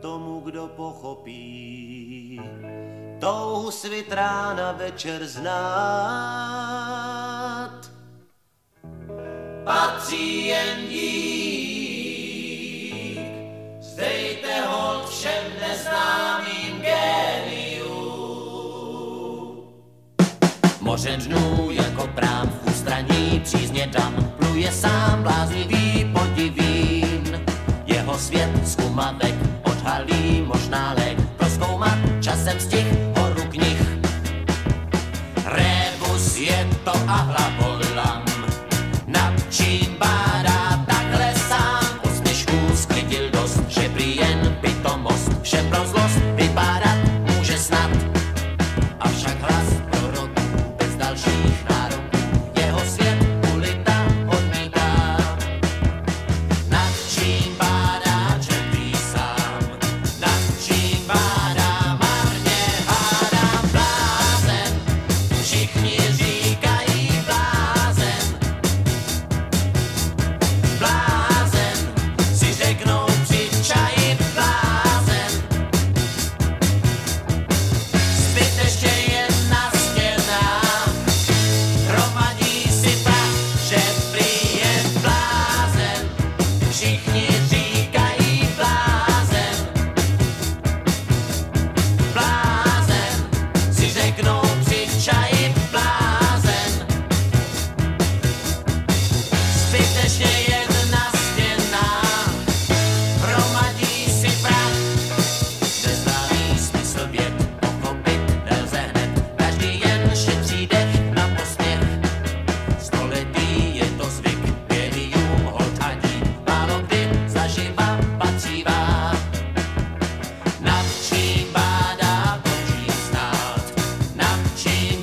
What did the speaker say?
tomu, kdo pochopí. Touhu svit rána večer znát. Patří jen dík, zdejte hold všem neznámým géniů. Moře dnů jako prám v ústraní přízně dam, pluje sám bláznivý podivín. Jeho svět zkumavek like Všichni change.